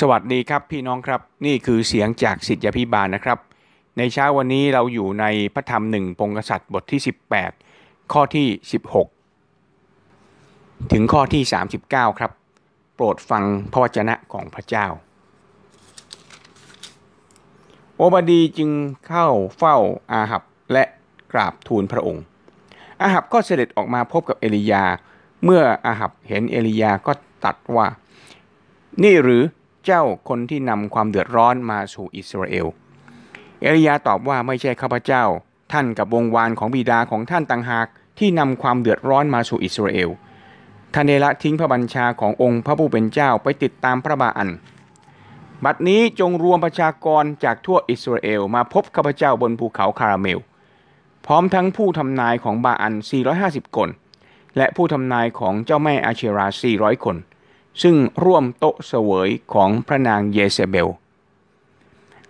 สวัสดีครับพี่น้องครับนี่คือเสียงจากสิทธิพิบาลนะครับ ในเช้าวันนี้เราอยู่ในพระธรรมหนึ่งพงกษัตริย์บทที่ 18 ข้อที่ 16 ถึงข้อที่ 39 ครับ โปรดฟังพระวจนะของพระเจ้า โอบดีจึงเข้าเฝ้าอาหับและกราบทูลพระองค์ อาหับก็เสด็จออกมาพบกับเอลียา เมื่ออาหับเห็นเอลียาก็ตัดว่า นี่หรือ เจ้าคนที่นำความเดือดร้อนมาสู่อิสราเอล เอลียาตอบว่าไม่ใช่ข้าพเจ้า ท่านกับวงวานของบิดาของท่านต่างหากที่นำความเดือดร้อนมาสู่อิสราเอลท่านเนละทิ้งพระบัญชาขององค์พระผู้เป็นเจ้าไปติดตามพระบาอัน บัดนี้จงรวมประชากรจากทั่วอิสราเอลมาพบข้าพเจ้าบนภูเขาคาราเมล พร้อมทั้งผู้ทำนายของบาอัน 450 คน และผู้ทำนายของเจ้าแม่อาเชรา 400 คน ซึ่งร่วมโต๊ะเสวยของพระนางเยเซเบล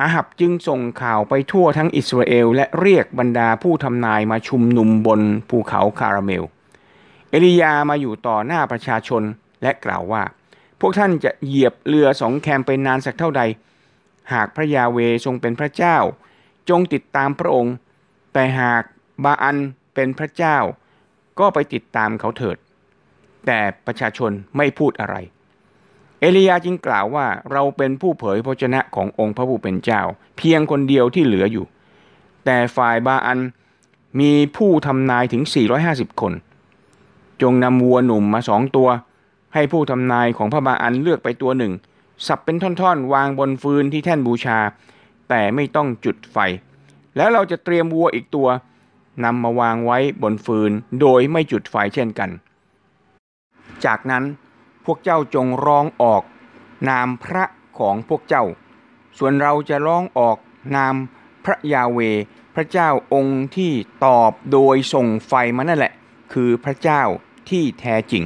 อาหับจึงส่งข่าวไปทั่วทั้งอิสราเอลและเรียกบรรดาผู้ทำนายมาชุมนุมบนภูเขาคาราเมล เอลียามาอยู่ต่อหน้าประชาชนและกล่าวว่า พวกท่านจะเหยียบเรือสองแคมไปนานสักเท่าใด หากพระยาเวทรงเป็นพระเจ้า จงติดตามพระองค์ แต่หากบาอันเป็นพระเจ้า ก็ไปติดตามเขาเถิด แต่ประชาชนไม่พูดอะไร เอลียาจึงกล่าวว่าเราเป็นผู้เผยพระชนะขององค์พระผู้เป็นเจ้า เพียงคนเดียวที่เหลืออยู่ แต่ฝ่ายบาอันมีผู้ทำนายถึง 450 คน จงนำวัวหนุ่มมาสองตัว ให้ผู้ทำนายของพระบาอันเลือกไปตัวหนึ่ง สับเป็นท่อนๆ วางบนฟืนที่แท่นบูชา แต่ไม่ต้องจุดไฟ แล้วเราจะเตรียมวัวอีกตัวนำมาวางไว้บนฟืน โดยไม่จุดไฟเช่นกัน จากนั้นพวกเจ้าจงร้องออกนามพระของพวกเจ้า ส่วนเราจะร้องออกนามพระยาเว พระเจ้าองค์ที่ตอบโดยส่งไฟมานั่นแหละ คือพระเจ้าที่แท้จริง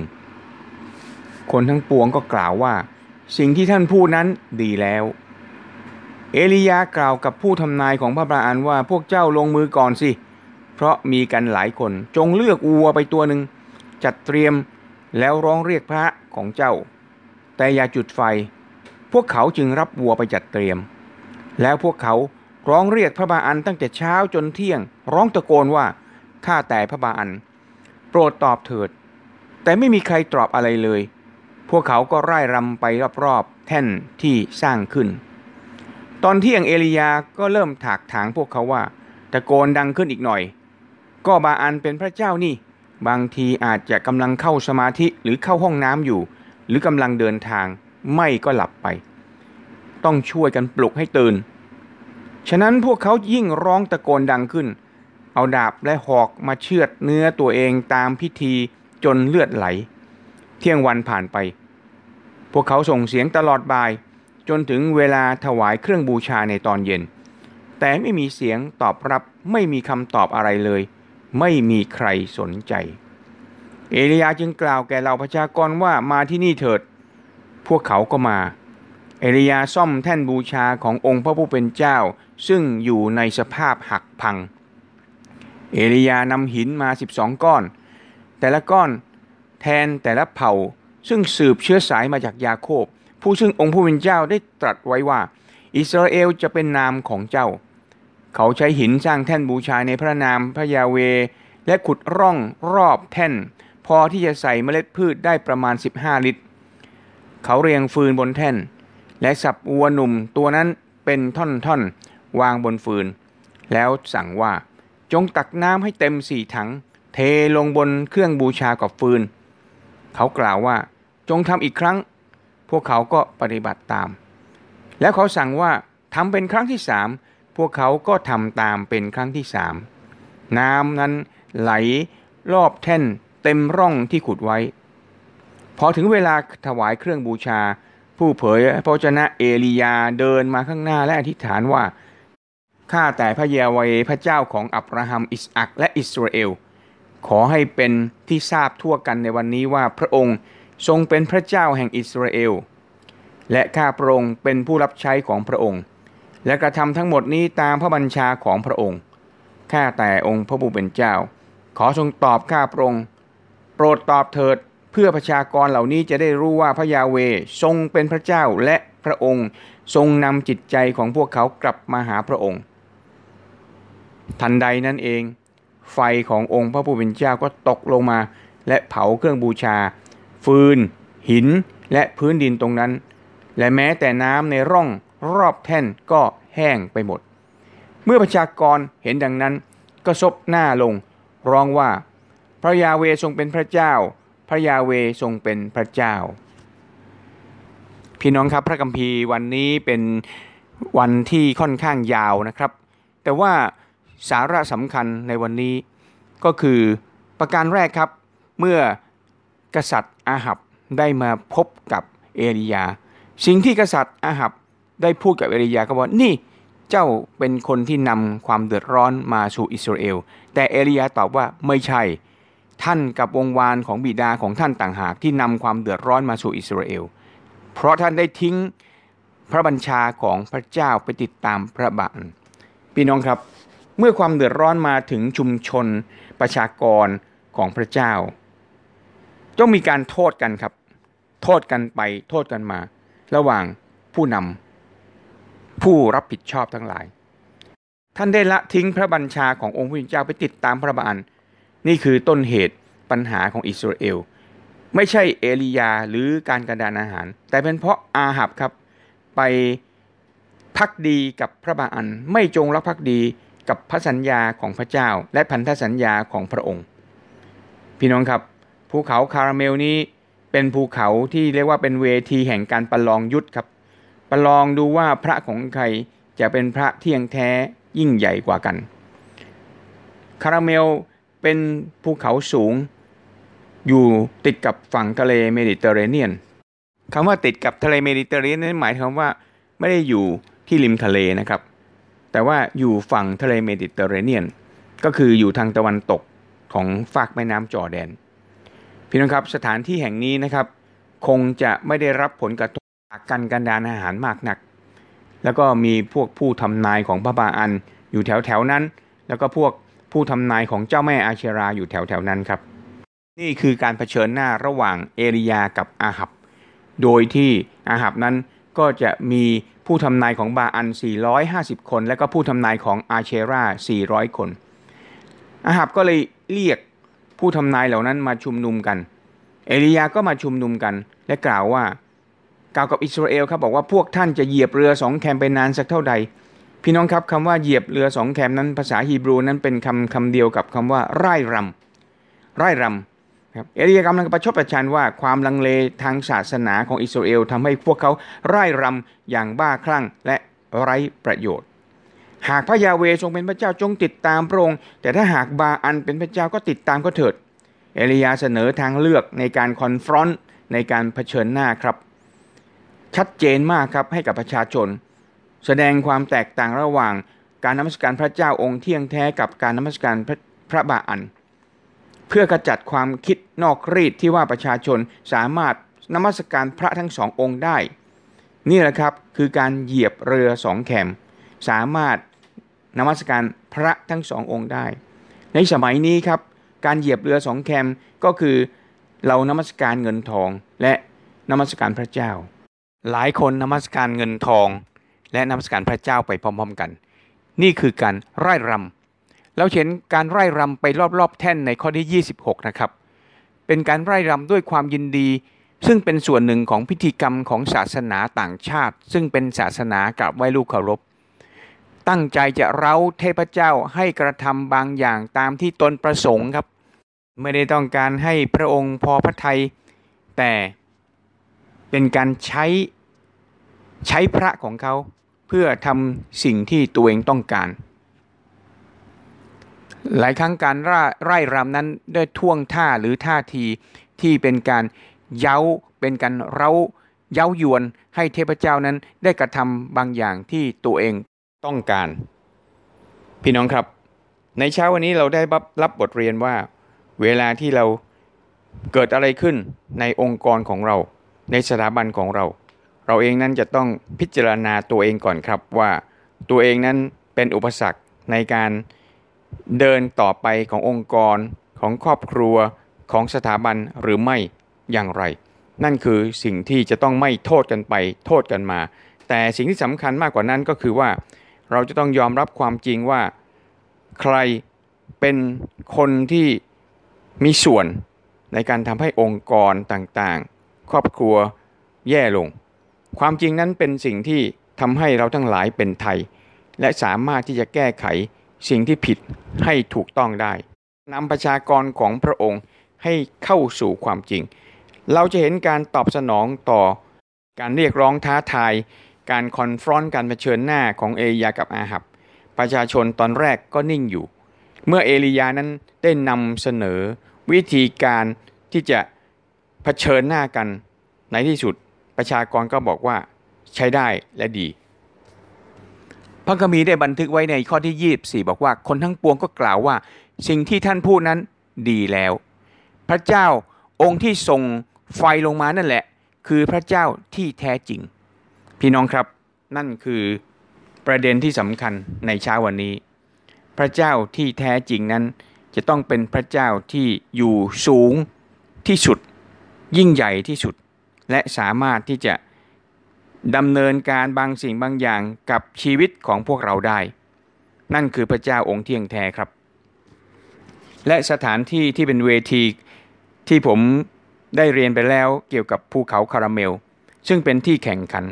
คนทั้งปวงก็กล่าวว่า สิ่งที่ท่านพูดนั้นดีแล้ว เอลียากล่าวกับผู้ทำนายของพระบาอันว่าพวกเจ้าลงมือก่อนสิ เพราะมีกันหลายคนจงเลือกวัวไปตัวหนึ่งจัดเตรียม แล้วร้องเรียกพระของเจ้า แต่อย่าจุดไฟ พวกเขาจึงรับวัวไปจัดเตรียม แล้วพวกเขาร้องเรียกพระบาอันตั้งแต่เช้าจนเที่ยง ร้องตะโกนว่า ข้าแต่พระบาอัน โปรดตอบเถิด แต่ไม่มีใครตอบอะไรเลย พวกเขาก็ร่ายรำไปรอบๆ แท่นที่สร้างขึ้น ตอนเที่ยงเอลียาก็เริ่มถากถางพวกเขาว่า ตะโกนดังขึ้นอีกหน่อย ก็บาอันเป็นพระเจ้านี่ บางทีอาจจะกำลังเข้าสมาธิหรือเข้าห้องน้ำอยู่ หรือกำลังเดินทางไม่ก็หลับไป ต้องช่วยกันปลุกให้ตื่น ฉะนั้นพวกเขายิ่งร้องตะโกนดังขึ้น เอาดาบและหอกมาเชือดเนื้อตัวเองตามพิธีจนเลือดไหล เที่ยงวันผ่านไป พวกเขาส่งเสียงตลอดบ่าย จนถึงเวลาถวายเครื่องบูชาในตอนเย็น แต่ไม่มีเสียงตอบรับไม่มีคำตอบอะไรเลย ไม่มีใครสนใจ เอลียาจึงกล่าวแก่เหล่าประชากรว่ามาที่นี่เถิด พวกเขาก็มา เอลียาซ่อมแท่นบูชาขององค์พระผู้เป็นเจ้า ซึ่งอยู่ในสภาพหักพัง เอลียานำหินมาสิบองก้อน แต่ละก้อนแทนแต่ละเผ่าซึ่งสืบเชื้อสายมาจากยาโคบ ผู้ซึ่งองค์ผู้เป็นเจ้าได้ตรัสไว้ว่า อิสราเอลจะเป็นนามของเจ้า เขาใช้หินสร้างแท่นบูชาในพระนามพระยาเว และขุดร่องรอบแท่น พอที่จะใส่เมล็ดพืชได้ประมาณ 15 ลิตร เขาเรียงฟืนบนแท่น และสับวัวหนุ่มตัวนั้นเป็นท่อนๆ วางบนฟืน แล้วสั่งว่าจงตักน้ำให้เต็มสี่ถัง เทลงบนเครื่องบูชากับฟืน เขากล่าวว่าจงทำอีกครั้ง พวกเขาก็ปฏิบัติตาม แล้วเขาสั่งว่าทำเป็นครั้งที่สาม พวกเขาก็ทำตามเป็นครั้งที่สามน้ำนั้นไหลรอบแท่นเต็มร่องที่ขุดไว้ พอถึงเวลาถวายเครื่องบูชา ผู้เผยพระชนะเอลียาเดินมาข้างหน้าและอธิษฐานว่าข้าแต่พระเยาเวพระเจ้าของอับราฮัมอิสอักและอิสราเอล ขอให้เป็นที่ทราบทั่วกันในวันนี้ว่าพระองค์ทรงเป็นพระเจ้าแห่งอิสราเอล และข้าพระองค์เป็นผู้รับใช้ของพระองค์ และกระทำทั้งหมดนี้ตามพระบัญชาของพระองค์ ข้าแต่องค์พระผู้เป็นเจ้า ขอทรงตอบข้าพระองค์ โปรดตอบเถิดเพื่อประชากรเหล่านี้จะได้รู้ว่าพระยาเวทรงเป็นพระเจ้าและพระองค์ทรงนำจิตใจของพวกเขากลับมาหาพระองค์ ทันใดนั่นเอง ไฟขององค์พระผู้เป็นเจ้าก็ตกลงมา และเผาเครื่องบูชา ฟืน หินและพื้นดินตรงนั้น และแม้แต่น้ำในร่อง รอบแท่นก็แห้งไปหมด เมื่อประชากรเห็นดังนั้น ก็ซบหน้าลง ร้องว่า พระยาเวทรงเป็นพระเจ้า พระยาเวทรงเป็นพระเจ้า พี่น้องครับพระคัมภีร์วันนี้เป็นวันที่ค่อนข้างยาวนะครับ แต่ว่าสาระสำคัญในวันนี้ก็คือประการแรกครับ เมื่อกษัตริย์อาหับได้มาพบกับเอลียา สิ่งที่กษัตริย์อาหับ ได้พูดกับเอลียาก็บอกนี่เจ้าเป็นคนที่นำความเดือดร้อนมาสู่อิสราเอล แต่เอลียาตอบว่าไม่ใช่ ท่านกับวงวานของบิดาของท่านต่างหากที่นำความเดือดร้อนมาสู่อิสราเอล เพราะท่านได้ทิ้งพระบัญชาของพระเจ้าไปติดตามพระบัญพี่น้องครับ เมื่อความเดือดร้อนมาถึงชุมชนประชากรของพระเจ้าต้องมีการโทษกันครับ โทษกันไปโทษกันมา ระหว่างผู้นำ ผู้รับผิดชอบทั้งหลาย ท่านได้ละทิ้งพระบัญชาขององค์พระเจ้าไปติดตามพระบัญนี่คือต้นเหตุปัญหาของอิสราเอล ไม่ใช่เอลียาหรือการกระดานอาหาร แต่เป็นเพราะอาหับครับไปพักดีกับพระบาอันไม่จงรักภักดีกับพระสัญญาของพระเจ้า และพันธสัญญาของพระองค์ พี่น้องครับ ภูเขาคาราเมลนี้เป็นภูเขาที่เรียกว่าเป็นเวทีแห่งการประลองยุทธครับ ประลองดูว่าพระของใครจะเป็นพระเที่ยงแท้ยิ่งใหญ่กว่ากัน คาราเมลเป็นภูเขาสูง อยู่ติดกับฝั่งทะเลเมดิเตอร์เรเนียนคำว่าติดกับทะเลเมดิเตอร์เรเนียนหมายความว่าไม่ได้อยู่ที่ริมทะเลนะครับ แต่ว่าอยู่ฝั่งทะเลเมดิเตอร์เรเนียน ก็คืออยู่ทางตะวันตกของฟากแม่น้ำจอร์แดน พี่น้องครับสถานที่แห่งนี้นะครับ คงจะไม่ได้รับผลกระทบ การกันดารอาหารมากนัก แล้วก็มีพวกผู้ทำนายของพระบาอัลอยู่แถวแถวนั้น แล้วก็พวกผู้ทำนายของเจ้าแม่อาเชราอยู่แถวแถวนั้นครับ นี่คือการเผชิญหน้าระหว่างเอลียากับอาหับ โดยที่อาหับนั้นก็จะมีผู้ทำนายของบาอัน 450 คน และก็ผู้ทำนายของอาเชรา400 คน อาหับก็เลยเรียกผู้ทำนายเหล่านั้นมาชุมนุมกัน เอลียาก็มาชุมนุมกัน และกล่าวว่า กล่าวกับอิสราเอลครับบอกว่าพวกท่านจะเหยียบเรือสองแคมไปนานสักเท่าใด พี่น้องครับคำว่าเหยียบเรือสองแคมนั้นภาษาฮีบรูนั้นเป็นคำคำเดียวกับคำว่าไร่รำไร่รำครับเอลียกำลังประชดประชันว่าความลังเลทางศาสนาของอิสราเอลทำให้พวกเขาไร่รำอย่างบ้าคลั่งและไร้ประโยชน์หากพระยาเวทรงเป็นพระเจ้าจงติดตามพระองค์แต่ถ้าหากบาอันเป็นพระเจ้าก็ติดตามก็เถิด เอลียาเสนอทางเลือกในการคอนฟรอนต์ในการเผชิญหน้าครับ ชัดเจนมากครับให้กับประชาชน แสดงความแตกต่างระหว่างการนมัสการพระเจ้าองค์เที่ยงแท้กับการนมัสการพระพระบาอัน เพื่อกระจัดความคิดนอกรีดที่ว่าประชาชนสามารถนมัสการพระทั้งสององค์ได้ นี่แหละครับคือการเหยียบเรือสองแคมสามารถนมัสการพระทั้งสององค์ได้ ในสมัยนี้ครับการเหยียบเรือสองแคมก็คือเรานมัสการเงินทองและนมัสการพระเจ้า หลายคนนมัสการเงินทอง และนมัสการพระเจ้าไปพร้อม ๆกัน นี่คือการไร่รำเราเห็นการไร่รำไปรอบๆแท่นในข้อที่ 26 นะครับ เป็นการไร่รำด้วยความยินดี ซึ่งเป็นส่วนหนึ่งของพิธีกรรมของศาสนาต่างชาติ ซึ่งเป็นศาสนากราบไหว้ลูกเคารพ ตั้งใจจะเร้าเทพเจ้าให้กระทำบางอย่างตามที่ตนประสงค์ครับ ไม่ได้ต้องการให้พระองค์พอพระทัยแต่ เป็นการใช้ใช้พระของเขาเพื่อทำสิ่งที่ตัวเองต้องการ หลายครั้งการร่าไร่รำนั้นได้ท่วงท่าหรือท่าทีที่เป็นการเย้าเป็นการเร้าเย้ายวนให้เทพเจ้านั้นได้กระทำบางอย่างที่ตัวเองต้องการ พี่น้องครับ ในเช้าวันนี้เราได้รับบทเรียนว่า เวลาที่เราเกิดอะไรขึ้นในองค์กรของเรา ในสถาบันของเรา เราเองนั้นจะต้องพิจารณาตัวเองก่อนครับว่า ตัวเองนั้นเป็นอุปสรรคในการเดินต่อไปขององค์กรของครอบครัวของสถาบันหรือไม่อย่างไร นั่นคือสิ่งที่จะต้องไม่โทษกันไปโทษกันมา แต่สิ่งที่สำคัญมากกว่านั้นก็คือว่า เราจะต้องยอมรับความจริงว่า ใครเป็นคนที่มีส่วนในการทำให้องค์กรต่างๆ ครอบครัวแย่ลง ความจริงนั้นเป็นสิ่งที่ทำให้เราทั้งหลายเป็นไทย และสามารถที่จะแก้ไขสิ่งที่ผิดให้ถูกต้องได้นำประชากรของพระองค์ให้เข้าสู่ความจริง เราจะเห็นการตอบสนองต่อการเรียกร้องท้าทาย การคอนฟรอนต์การเผชิญหน้าของเอียากับอาหับ ประชาชนตอนแรกก็นิ่งอยู่ เมื่อเอลียานั้นได้นำเสนอวิธีการที่จะ เผชิญหน้ากันในที่สุดประชากรก็บอกว่าใช้ได้และดี พระคัมภีร์ได้บันทึกไว้ในข้อที่ 24 บอกว่าคนทั้งปวงก็กล่าวว่า สิ่งที่ท่านพูดนั้นดีแล้ว พระเจ้าองค์ที่ส่งไฟลงมานั่นแหละ คือพระเจ้าที่แท้จริง พี่น้องครับนั่นคือประเด็นที่สำคัญในเช้าวันนี้ พระเจ้าที่แท้จริงนั้นจะต้องเป็นพระเจ้าที่อยู่สูงที่สุด ยิ่งใหญ่ที่สุด และสามารถที่จะดำเนินการบางสิ่งบางอย่างกับชีวิตของพวกเราได้ นั่นคือพระเจ้าองค์เที่ยงแท้ครับ และสถานที่ที่เป็นเวทีที่ผมได้เรียนไปแล้วเกี่ยวกับภูเขาคาราเมล ซึ่งเป็นที่แข่งขัน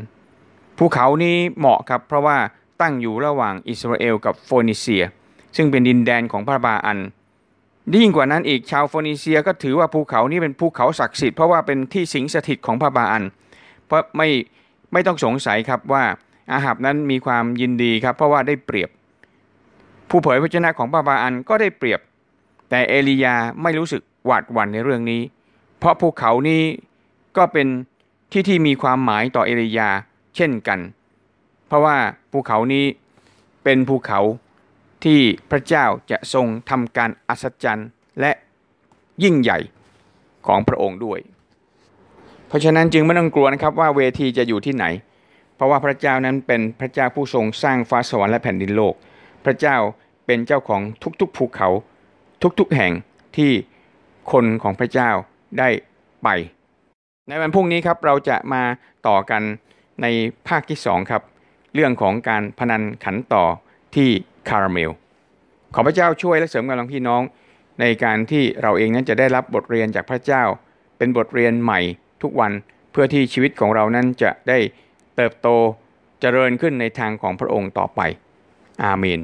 ภูเขานี้เหมาะครับเพราะว่าตั้งอยู่ระหว่างอิสราเอลกับโฟนิเซีย ซึ่งเป็นดินแดนของพระบาอัน ยิ่งกว่านั้นอีกชาวโฟนิเซียก็ถือว่าภูเขานี้เป็นภูเขาศักดิ์สิทธิ์เพราะว่าเป็นที่สิงสถิตของพระบาอัน เพราะไม่ไม่ต้องสงสัยครับว่าอาหับนั้นมีความยินดีครับเพราะว่าได้เปรียบ ผู้เผยพระชนะของพระบาอันก็ได้เปรียบ แต่เอลียาไม่รู้สึกหวาดหวั่นในเรื่องนี้ เพราะภูเขานี้ก็เป็นที่ที่มีความหมายต่อเอลียาเช่นกัน เพราะว่าภูเขานี้เป็นภูเขา ที่พระเจ้าจะทรงทำการอัศจรรย์และยิ่งใหญ่ของพระองค์ด้วย เพราะฉะนั้นจึงไม่ต้องกลัวนะครับว่าเวทีจะอยู่ที่ไหน เพราะว่าพระเจ้านั้นเป็นพระเจ้าผู้ทรงสร้างฟ้าสวรรค์และแผ่นดินโลก พระเจ้าเป็นเจ้าของทุกๆภูเขาทุกๆแห่งที่คนของพระเจ้าได้ไป ในวันพรุ่งนี้ครับเราจะมาต่อกันในภาคที่สองครับ เรื่องของการพนันขันต่อที่ คาราเมล ขอพระเจ้าช่วยและเสริมกำลังพี่น้อง ในการที่เราเองนั้นจะได้รับบทเรียนจากพระเจ้า เป็นบทเรียนใหม่ทุกวันเพื่อที่ชีวิตของเรานั้นจะได้เติบโตเจริญขึ้นในทางของพระองค์ต่อไป อาเมน